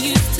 van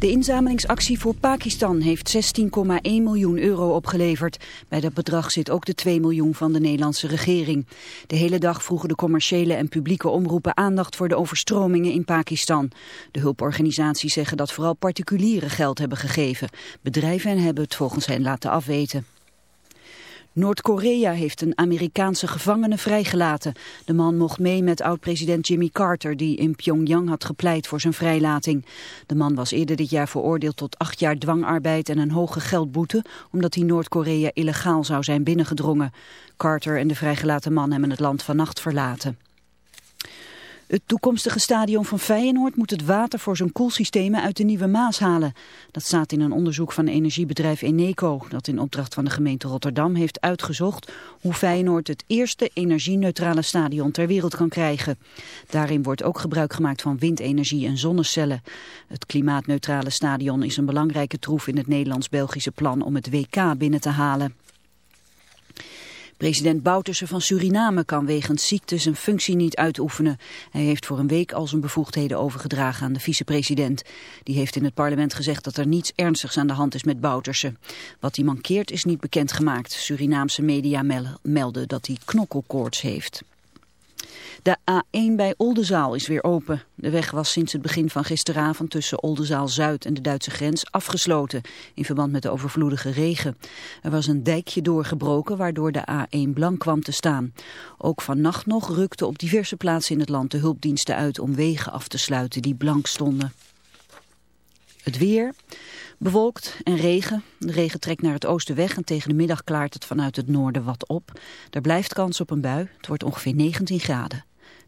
De inzamelingsactie voor Pakistan heeft 16,1 miljoen euro opgeleverd. Bij dat bedrag zit ook de 2 miljoen van de Nederlandse regering. De hele dag vroegen de commerciële en publieke omroepen aandacht voor de overstromingen in Pakistan. De hulporganisaties zeggen dat vooral particulieren geld hebben gegeven. Bedrijven hebben het volgens hen laten afweten. Noord-Korea heeft een Amerikaanse gevangene vrijgelaten. De man mocht mee met oud-president Jimmy Carter, die in Pyongyang had gepleit voor zijn vrijlating. De man was eerder dit jaar veroordeeld tot acht jaar dwangarbeid en een hoge geldboete, omdat hij Noord-Korea illegaal zou zijn binnengedrongen. Carter en de vrijgelaten man hebben het land vannacht verlaten. Het toekomstige stadion van Feyenoord moet het water voor zijn koelsystemen uit de Nieuwe Maas halen. Dat staat in een onderzoek van energiebedrijf Eneco, dat in opdracht van de gemeente Rotterdam heeft uitgezocht hoe Feyenoord het eerste energieneutrale stadion ter wereld kan krijgen. Daarin wordt ook gebruik gemaakt van windenergie en zonnecellen. Het klimaatneutrale stadion is een belangrijke troef in het Nederlands-Belgische plan om het WK binnen te halen. President Bouterse van Suriname kan wegens ziekte zijn functie niet uitoefenen. Hij heeft voor een week al zijn bevoegdheden overgedragen aan de vicepresident. Die heeft in het parlement gezegd dat er niets ernstigs aan de hand is met Bouterse. Wat hij mankeert is niet bekendgemaakt. Surinaamse media melden dat hij knokkelkoorts heeft. De A1 bij Oldenzaal is weer open. De weg was sinds het begin van gisteravond tussen Oldenzaal-Zuid en de Duitse grens afgesloten in verband met de overvloedige regen. Er was een dijkje doorgebroken waardoor de A1 blank kwam te staan. Ook vannacht nog rukten op diverse plaatsen in het land de hulpdiensten uit om wegen af te sluiten die blank stonden. Het weer... Bewolkt en regen. De regen trekt naar het oosten weg en tegen de middag klaart het vanuit het noorden wat op. Er blijft kans op een bui. Het wordt ongeveer 19 graden.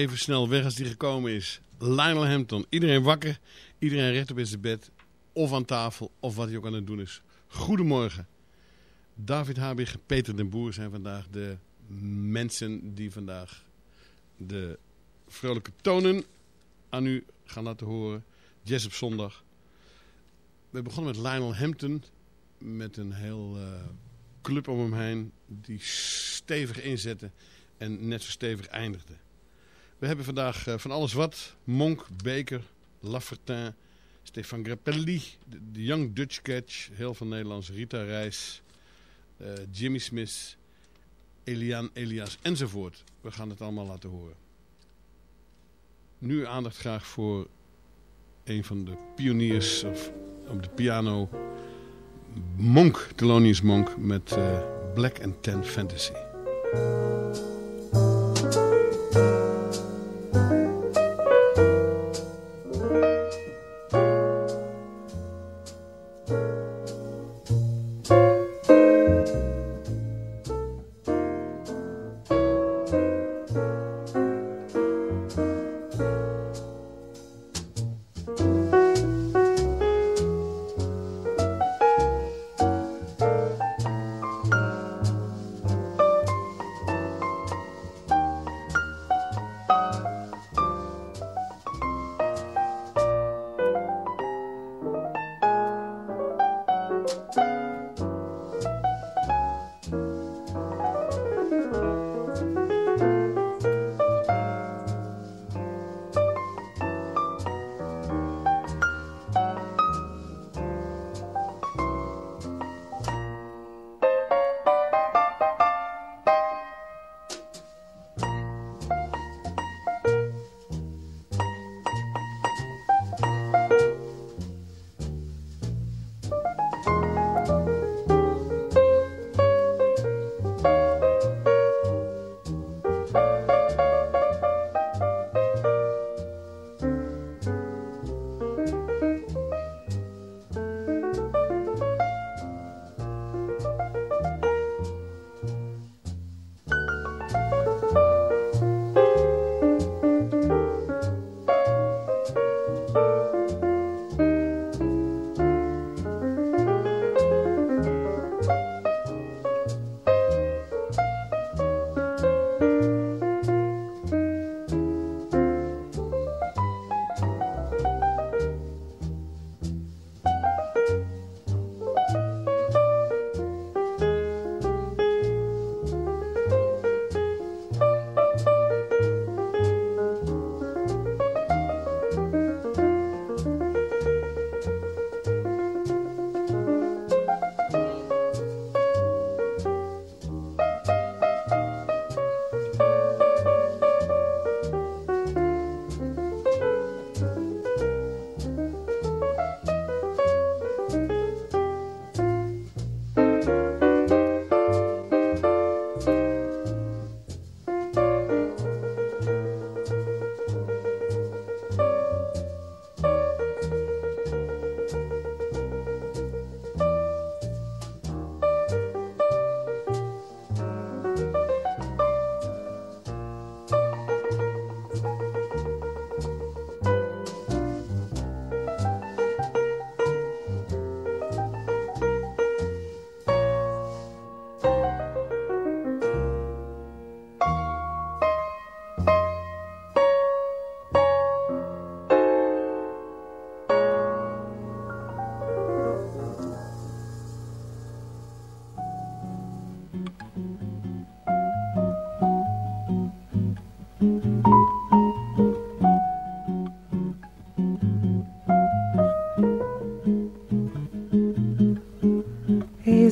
Even snel weg als die gekomen is. Lionel Hampton. Iedereen wakker, iedereen rechtop in zijn bed. Of aan tafel, of wat hij ook aan het doen is. Goedemorgen. David Habig, Peter den Boer zijn vandaag de mensen die vandaag de vrolijke tonen aan u gaan laten horen. Jazz op zondag. We begonnen met Lionel Hampton. Met een heel eh, club om hem heen. Die stevig inzette en net zo stevig eindigde. We hebben vandaag eh, van alles wat. Monk, Beker, Lafertin, Stefan Grappelli, de Young Dutch Catch, heel van Nederlands, Rita Reis, eh, Jimmy Smith, Elian Elias enzovoort. We gaan het allemaal laten horen. Nu aandacht graag voor een van de pioniers op de piano, Monk, Thelonious Monk met eh, Black and Tan Fantasy.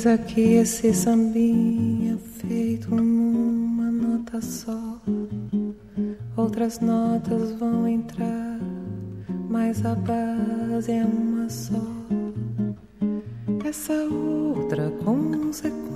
aqui esse sambinha feito numa nota só. Outras notas vão entrar, mas a base é uma só. Essa outra consequência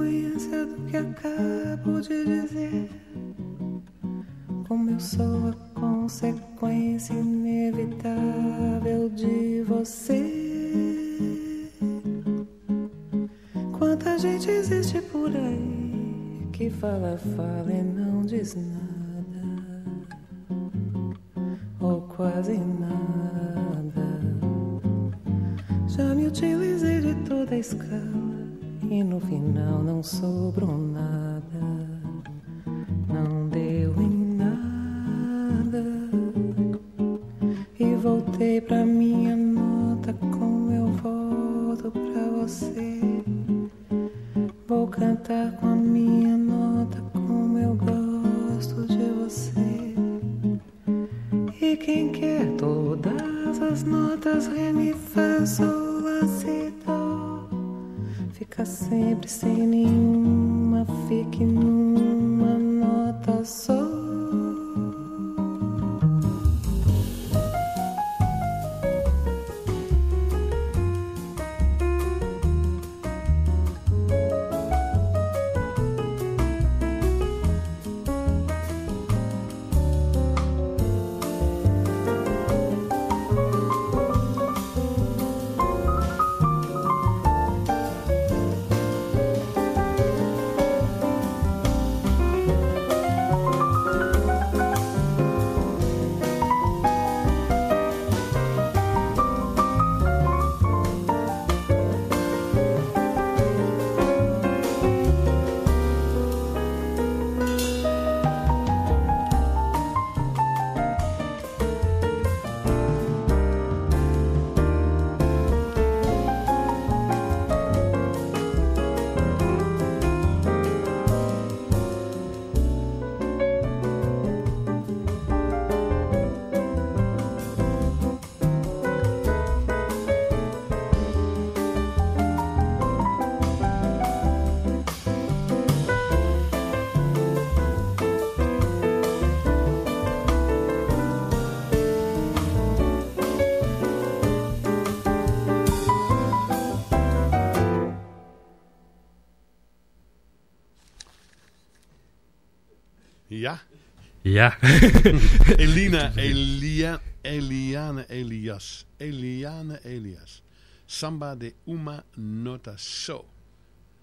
Ja. Elina, Elia, Eliane Elias. Eliane Elias. Samba de Uma Nota So.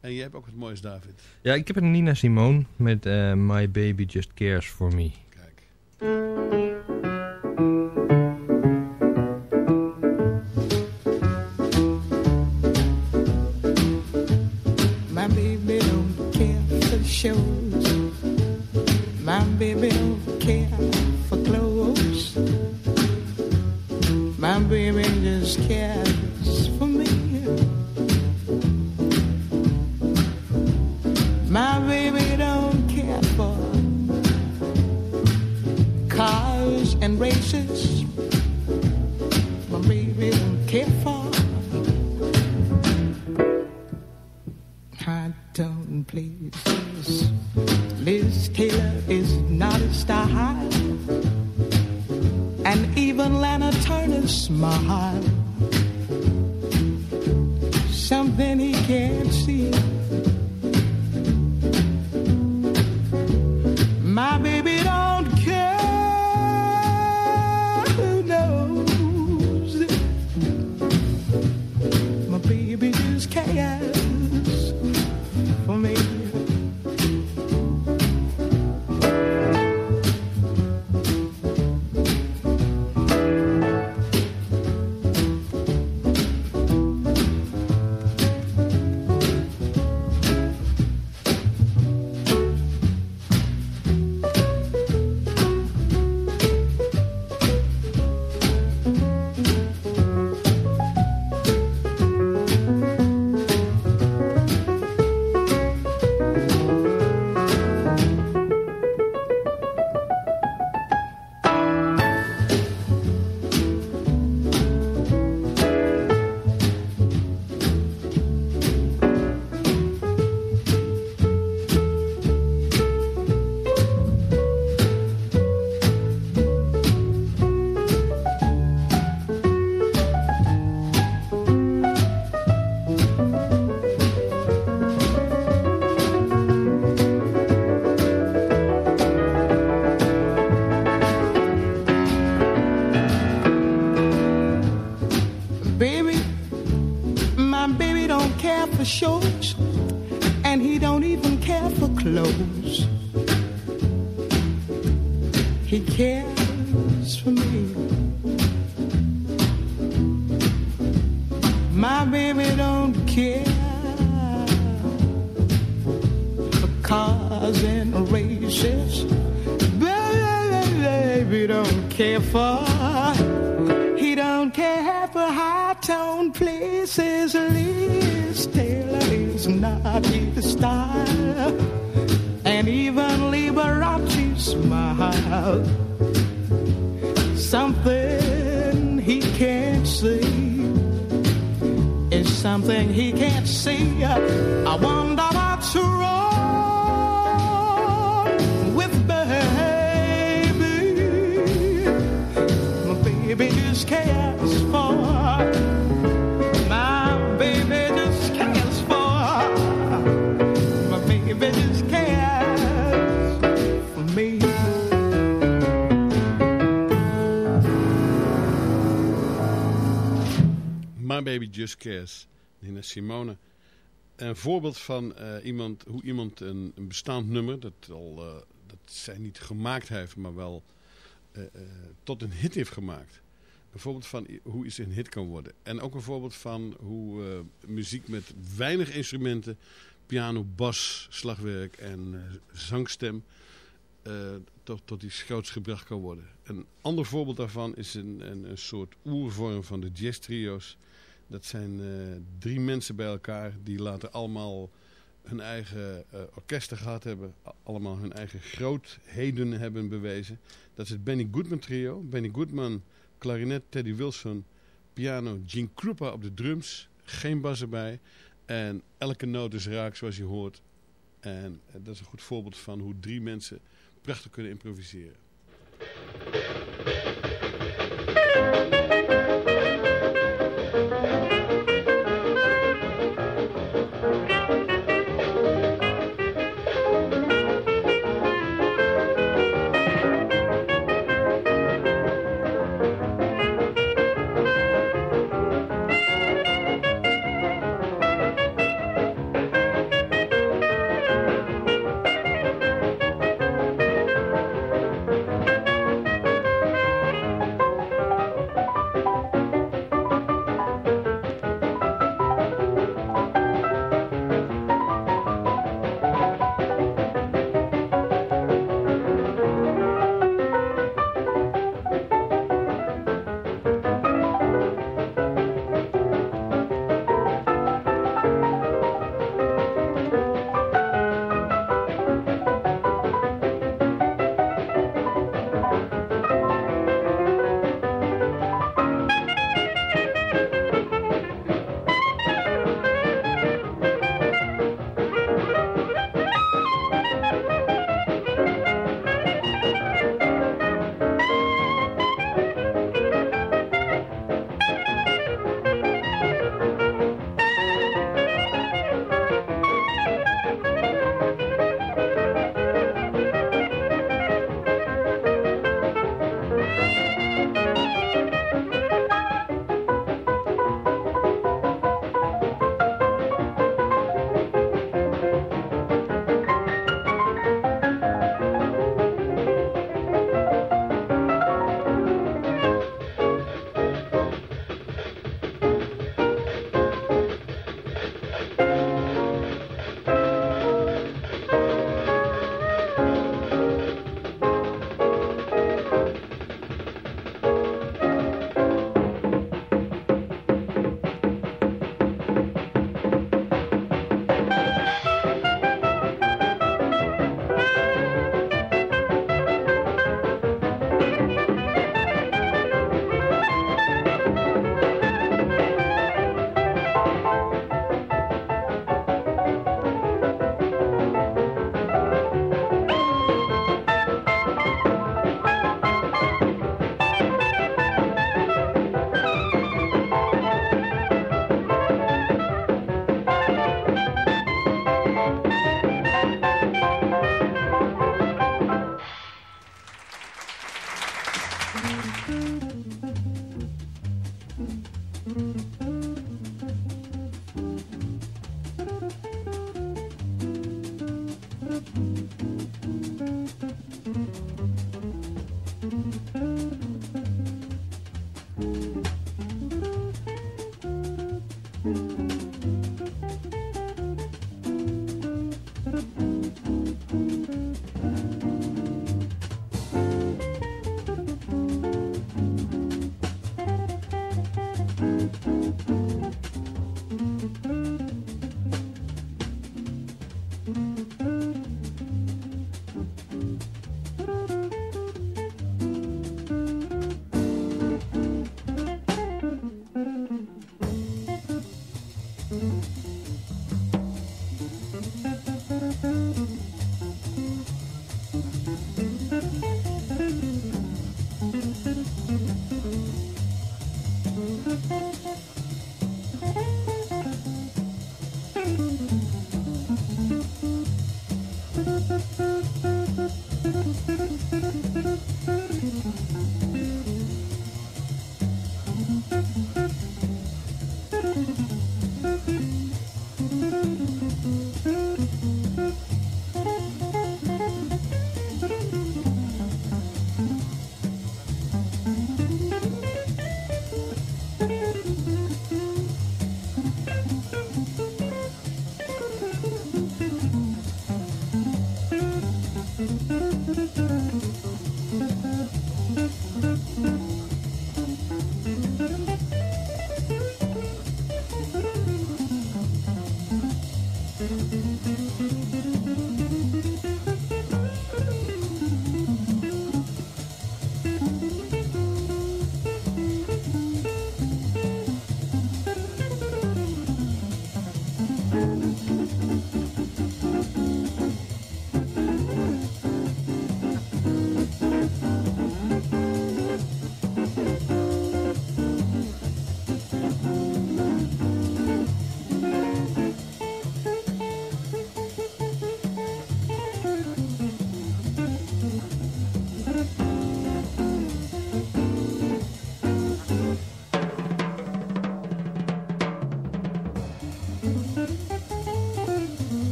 En jij hebt ook wat moois, David. ja, ik heb een Nina Simone met eh, My Baby Just Cares For Me. Kijk. My baby don't care for shows. My baby don't care for clothes. My baby just cares Nina Simone. Een voorbeeld van eh, iemand, hoe iemand een, een bestaand nummer, dat, al, eh, dat zij niet gemaakt heeft, maar wel eh, tot een hit heeft gemaakt. Een voorbeeld van hoe iets een hit kan worden. En ook een voorbeeld van hoe muziek met weinig instrumenten, piano, bas, slagwerk en zangstem, tot, tot iets groots gebracht kan worden. Een ander voorbeeld daarvan is een, een, een soort oervorm van de jazz trio's. Dat zijn eh, drie mensen bij elkaar die later allemaal hun eigen eh, orkesten gehad hebben. Allemaal hun eigen grootheden hebben bewezen. Dat is het Benny Goodman trio. Benny Goodman, klarinet, Teddy Wilson, piano, Gene Krupa op de drums. Geen bas erbij. En elke noot is raak zoals je hoort. En eh, dat is een goed voorbeeld van hoe drie mensen prachtig kunnen improviseren.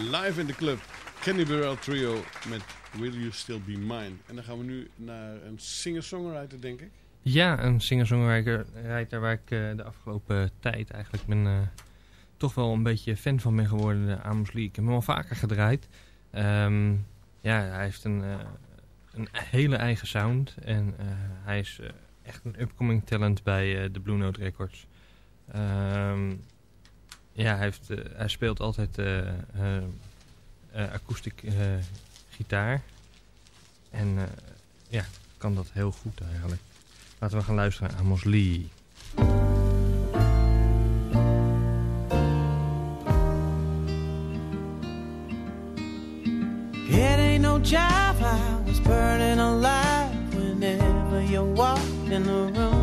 Live in de club. Kenny Burrell Trio met Will You Still Be Mine. En dan gaan we nu naar een singer-songwriter, denk ik. Ja, een singer-songwriter waar ik eh, de afgelopen tijd eigenlijk ben, eh, toch wel een beetje fan van ben geworden. De Amos Lee. Ik heb hem al vaker gedraaid. Ehm, ja, hij heeft een, eh, een hele eigen sound. En hij is echt een upcoming talent bij de Blue Note Records. Ehm, ja, hij, heeft, eh, hij speelt altijd eh eh, akoestiek gitaar. En ja, kan dat heel goed eigenlijk. Laten we gaan luisteren naar Amos Lee. It ain't no job, I was burning alive whenever you walked in the room.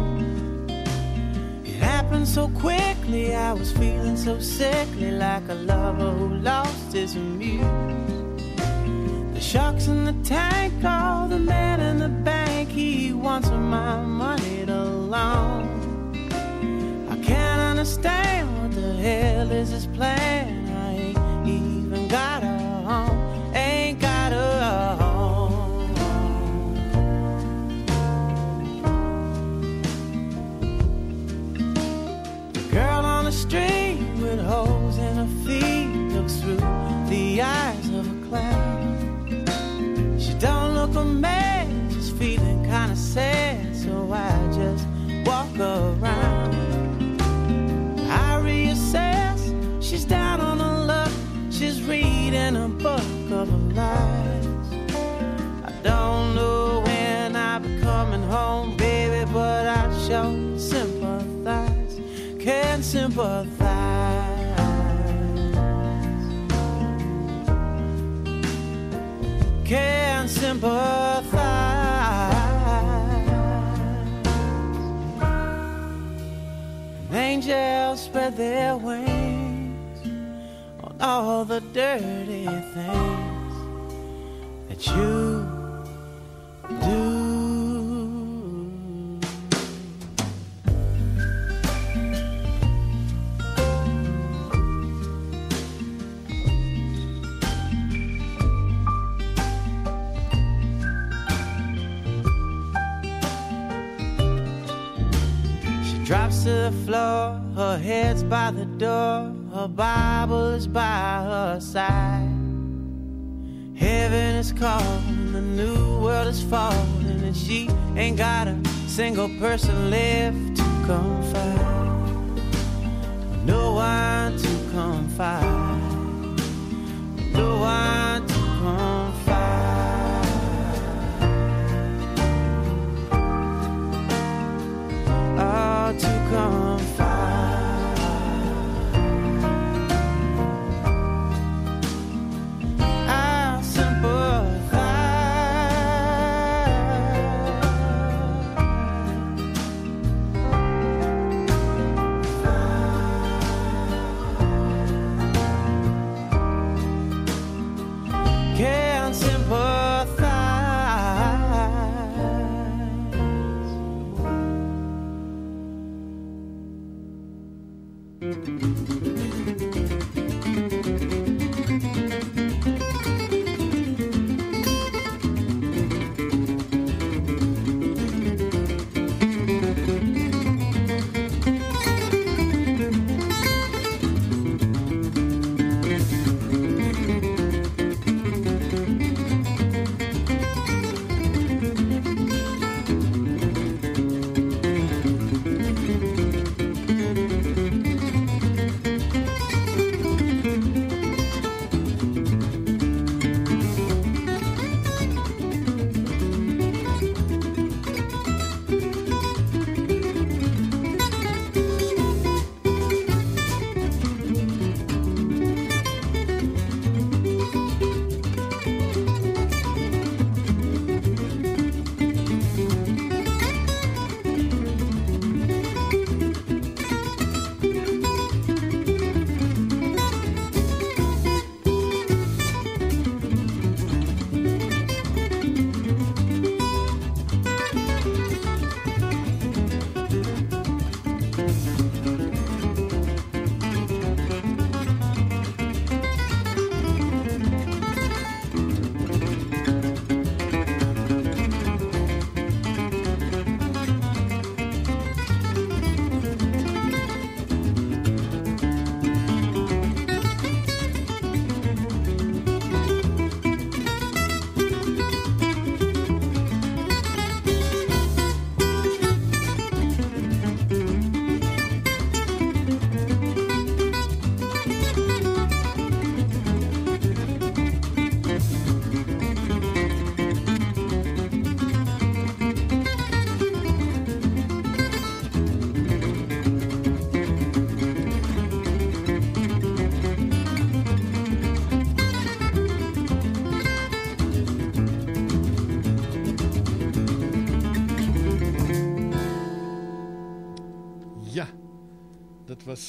so quickly. I was feeling so sickly, like a lover who lost his muse. The sharks in the tank, call the man in the bank, he wants my money to loan. I can't understand what the hell is his plan. I ain't even got sad, so I just walk around. I reassess, she's down on her luck, she's reading a book of lies. I don't know when I'll be coming home, baby, but I shall sympathize, can sympathize. Can sympathize. Spread their wings on all the dirty things that you do. She drops to the floor, her head's by the door, her Bible is by her side. Heaven is calling, the new world is falling, and she ain't got a single person left to confide. No one to confide. No one to confide. To confide.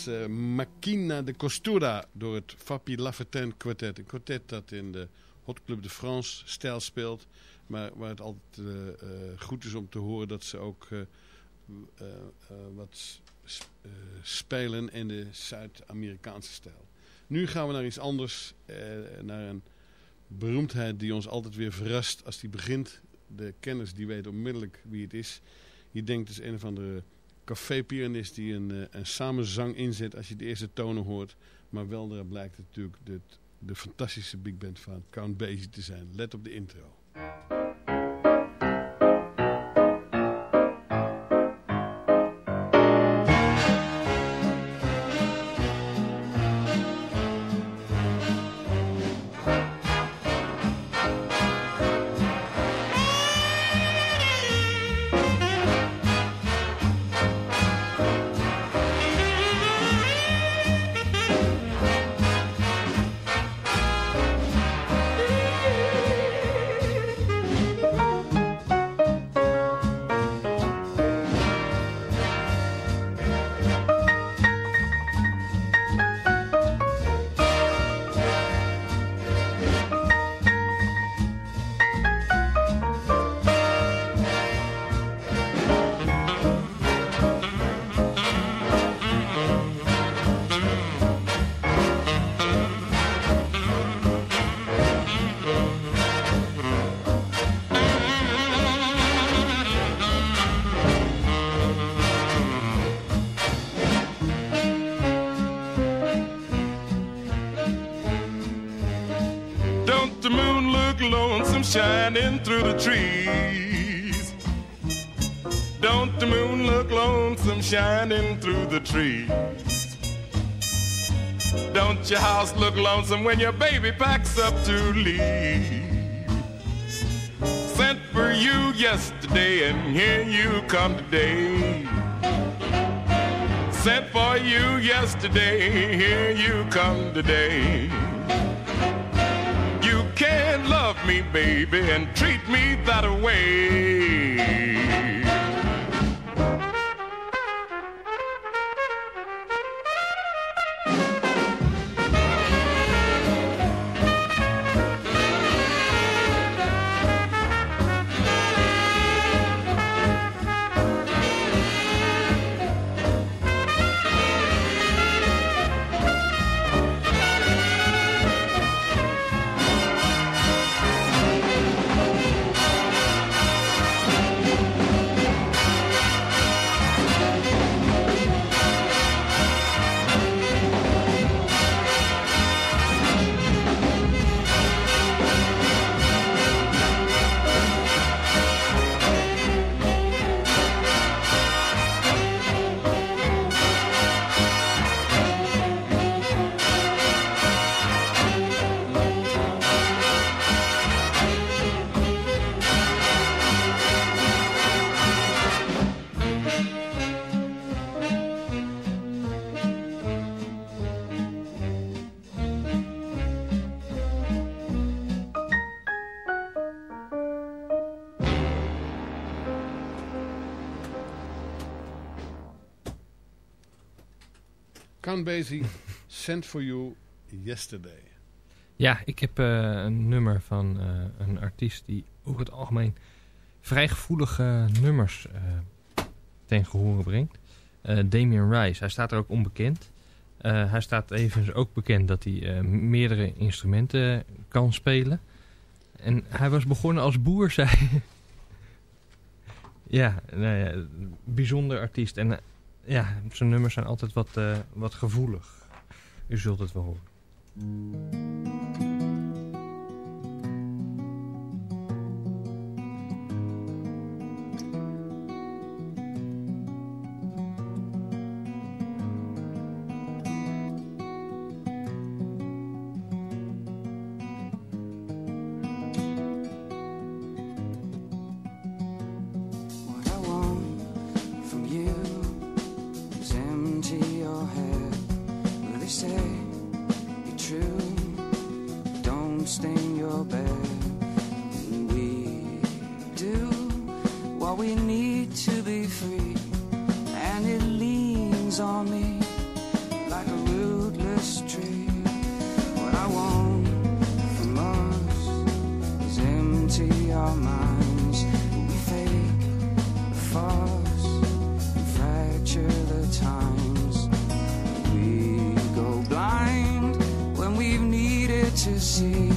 Was eh Machina de Costura door het Fabi Lafontaine Quartet. Een quartet dat in de Hot Club de France stijl speelt. Maar waar het altijd eh, eh, goed is om te horen dat ze ook wat spelen in de Zuid-Amerikaanse stijl. Nu gaan we naar iets anders. naar een beroemdheid die ons altijd weer verrast als die begint. De kenners die weten onmiddellijk wie het is. Je denkt is een of andere café-pianist die een, eh, een samenzang inzet als je de eerste tonen hoort. Maar wel daar blijkt natuurlijk de, de fantastische big band van Count Basie te zijn. Let op de intro. Shining through the trees. Don't the moon look lonesome shining through the trees? Don't your house look lonesome when your baby packs up to leave? Sent for you yesterday and here you come today. Sent for you yesterday, here you come today. Can't love me, baby, and treat me that way. Count Sent For You Yesterday. Ja, ik heb eh, een nummer van eh, een artiest die over het algemeen vrij gevoelige nummers eh ten gehore brengt. Damien Rice, hij staat er ook onbekend. Hij staat even ook bekend dat hij meerdere instrumenten kan spelen. En hij was begonnen als boer, zei ja, nou ja, bijzonder artiest. En ja, zijn nummers zijn altijd wat, eh, wat gevoelig. U zult het wel horen. See,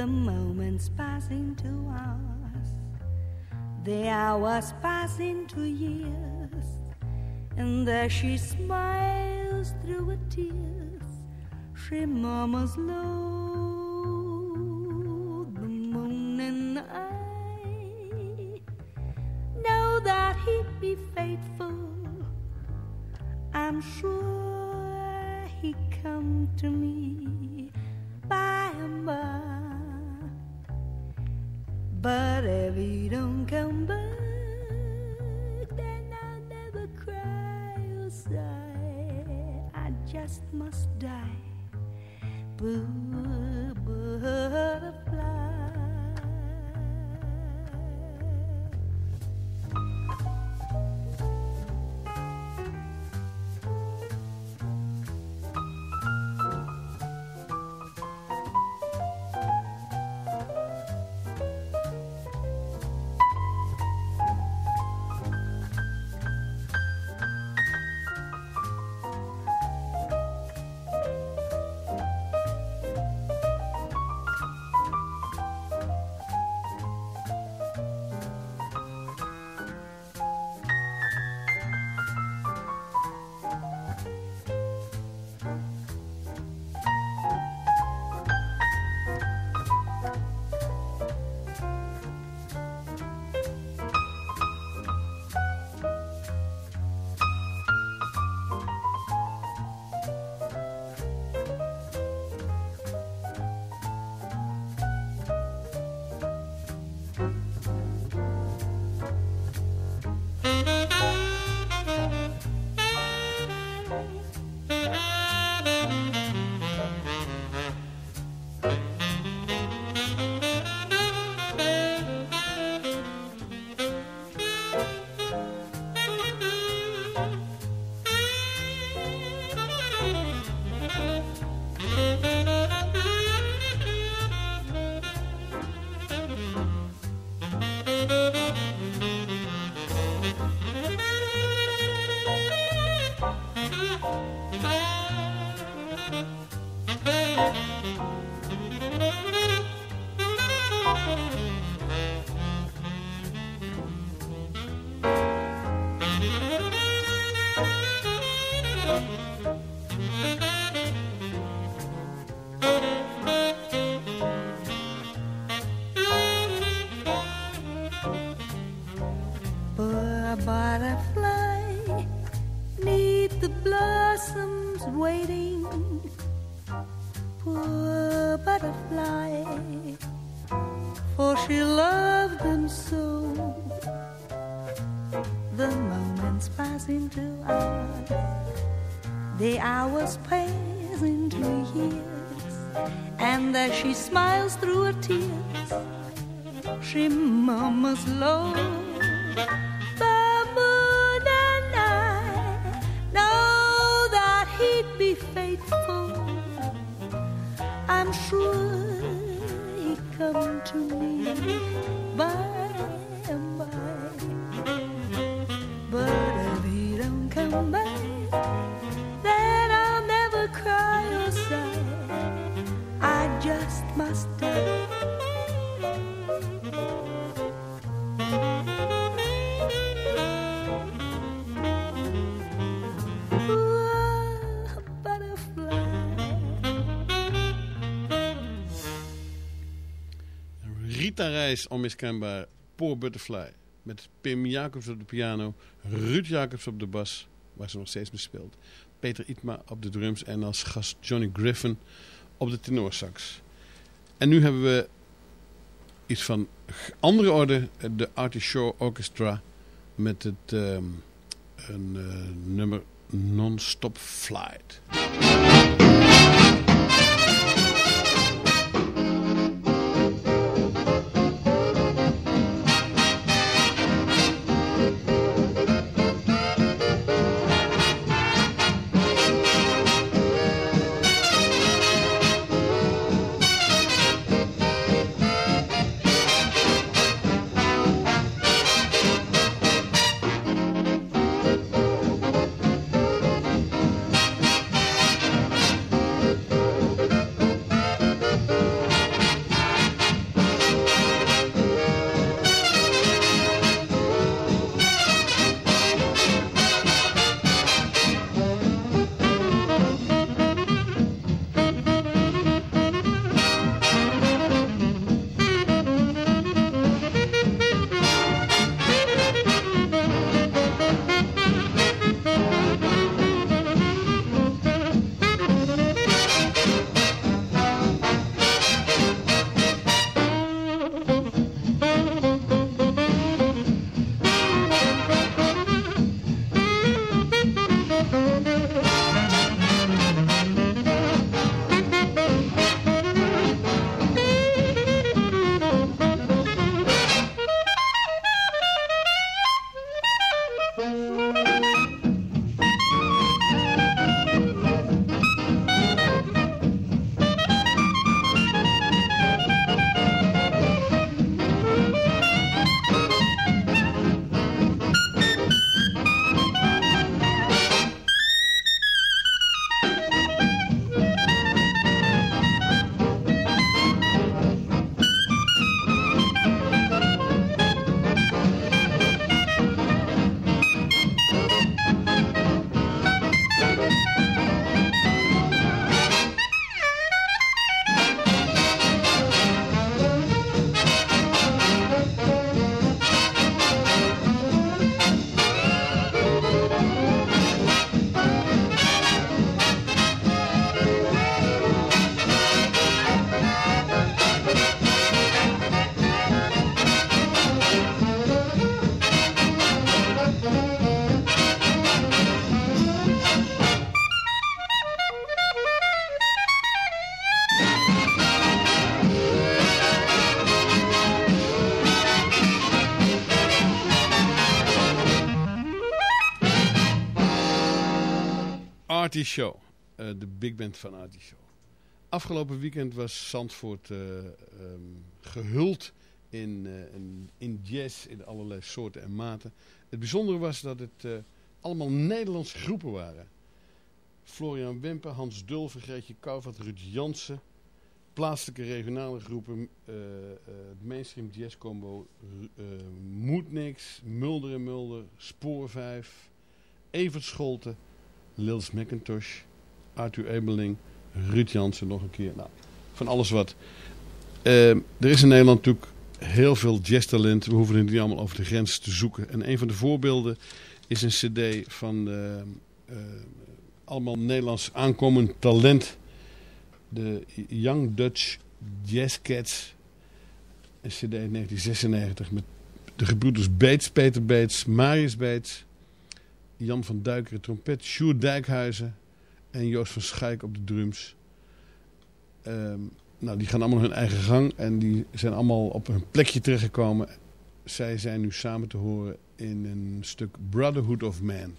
The moments passing to hours, the hours pass into years, and there she smiles through her tears. She murmurs low, the moon and I know that he'd be faithful. I'm sure he'd come to me Rita Reis, onmiskenbaar. Poor Butterfly. Met Pim Jacobs op de piano. Ruud Jacobs op de bas, waar ze nog steeds mee speelt. Peter Itma op de drums en als gast Johnny Griffin op de tenorsax. En nu hebben we iets van andere orde. De Artie Shaw Orchestra met het ehm, een eh, nummer Non-Stop Flight. Show. Eh, de big band van Artie Show. Afgelopen weekend was Zandvoort ehm, gehuld in, eh, in, in jazz in allerlei soorten en maten. Het bijzondere was dat het allemaal Nederlandse groepen waren. Florian Wemper, Hans Dulver, Greetje Kouwvat, Ruud Jansen. Plaatselijke regionale groepen, het mainstream jazz combo, uh, Moet Niks, Mulder en Mulder, Spoor 5, Evert Scholten, Lils McIntosh, Arthur Ebeling, Ruud Jansen nog een keer. Nou, van alles wat. Eh, er is in Nederland natuurlijk heel veel jazztalent. We hoeven het niet allemaal over de grens te zoeken. En een van de voorbeelden is een cd van de, eh, allemaal Nederlands aankomend talent. De Young Dutch Jazz Cats. Een cd uit 1996 met de gebroeders Beets, Peter Beets, Marius Beets, Jan van Duikeren trompet, Sjoerd Dijkhuizen en Joost van Schaik op de drums. Ehm, nou, die gaan allemaal hun eigen gang en die zijn allemaal op een plekje terechtgekomen. Zij zijn nu samen te horen in een stuk Brotherhood of Man.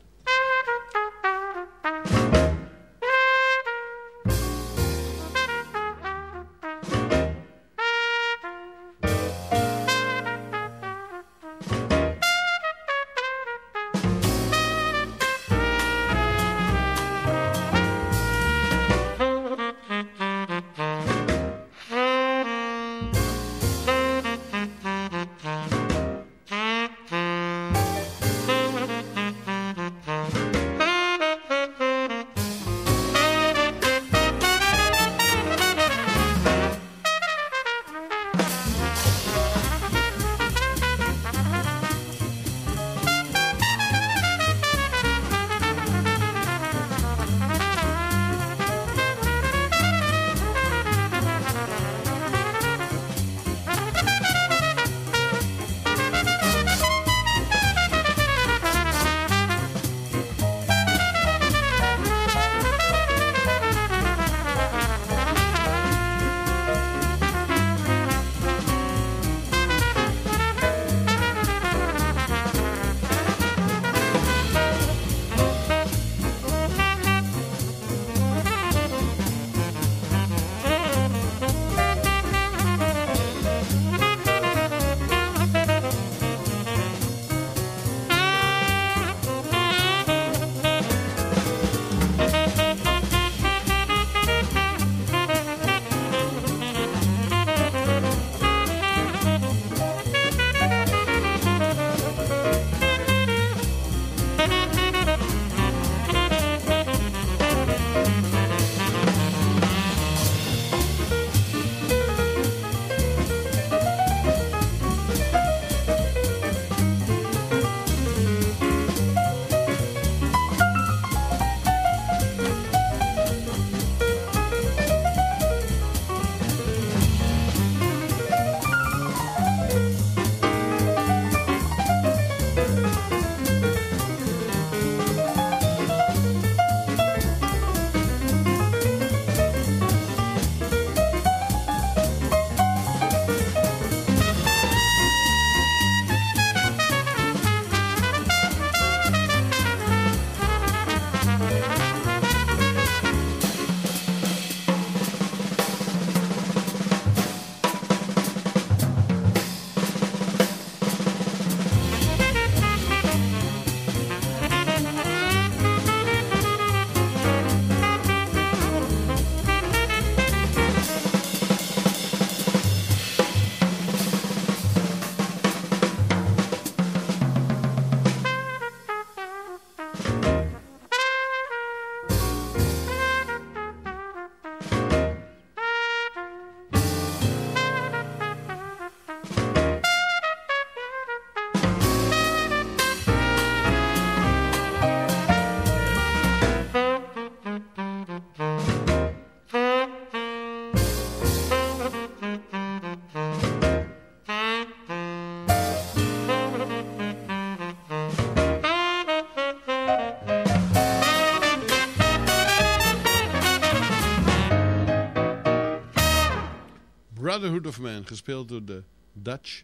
Brotherhood of Man, gespeeld door de Dutch,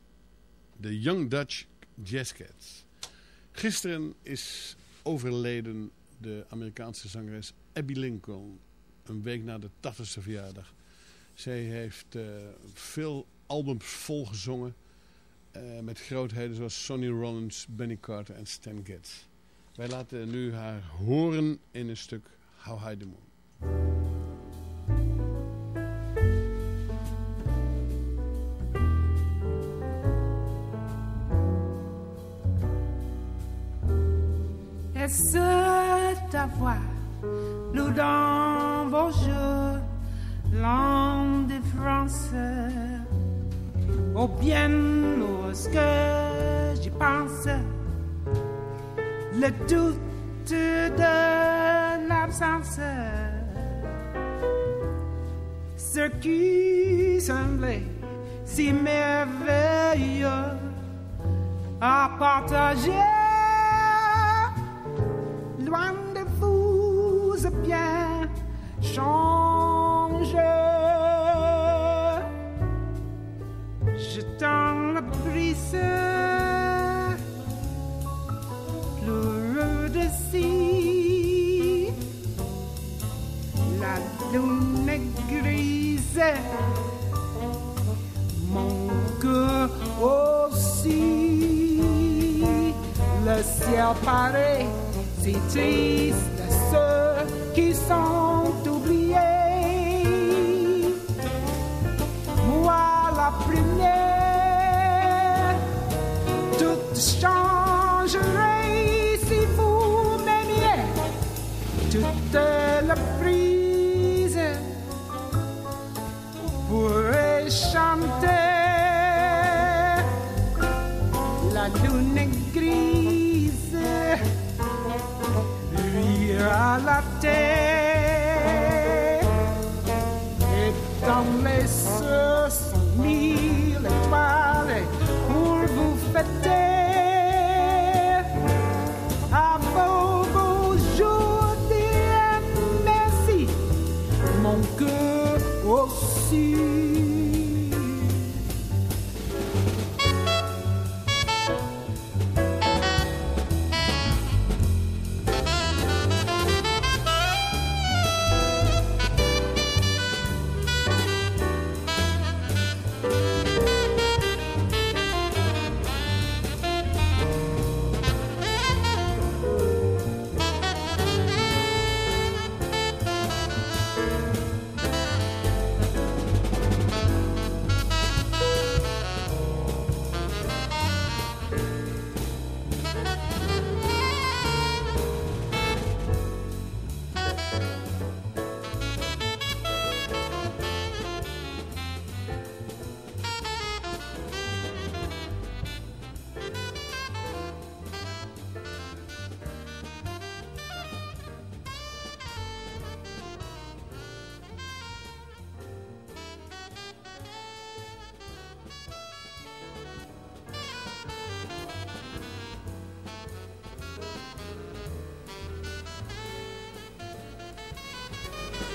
de Young Dutch Jazz Cats. Gisteren is overleden de Amerikaanse zangeres Abby Lincoln. Een week na de 80ste verjaardag. Zij heeft eh, veel albums volgezongen. eh met grootheden zoals Sonny Rollins, Benny Carter en Stan Getz. Wij laten nu haar horen in een stuk How High the Moon. Est-ce ta voix, nous dans vos jeux, langue de France, ou bien ce que j'y pense, le doute de l'absence, ce qui semblait si merveilleux à partager loin de vous a bien changé. Je t'en brise, pleureux de si, la lune est grise, mon cœur aussi, le ciel paraît tasty taste.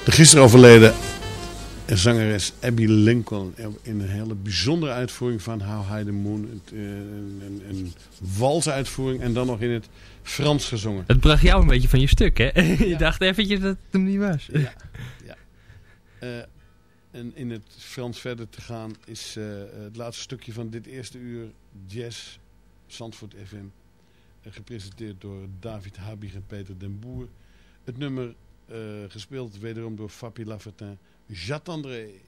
De gisteren overleden zangeres Abby Lincoln in een hele bijzondere uitvoering van How High the Moon. Eh, een, een, een walsuitvoering en dan nog in het Frans gezongen. Het bracht jou een beetje van je stuk, hè? je dacht eventjes dat het hem niet was. Ja, ja. Eh, en in het Frans verder te gaan is eh, het laatste stukje van dit eerste uur Jazz Zandvoort FM. gepresenteerd door David Habig en Peter den Boer. Het nummer gespeeld wederom door Fabi Lafertin. J'attendrai.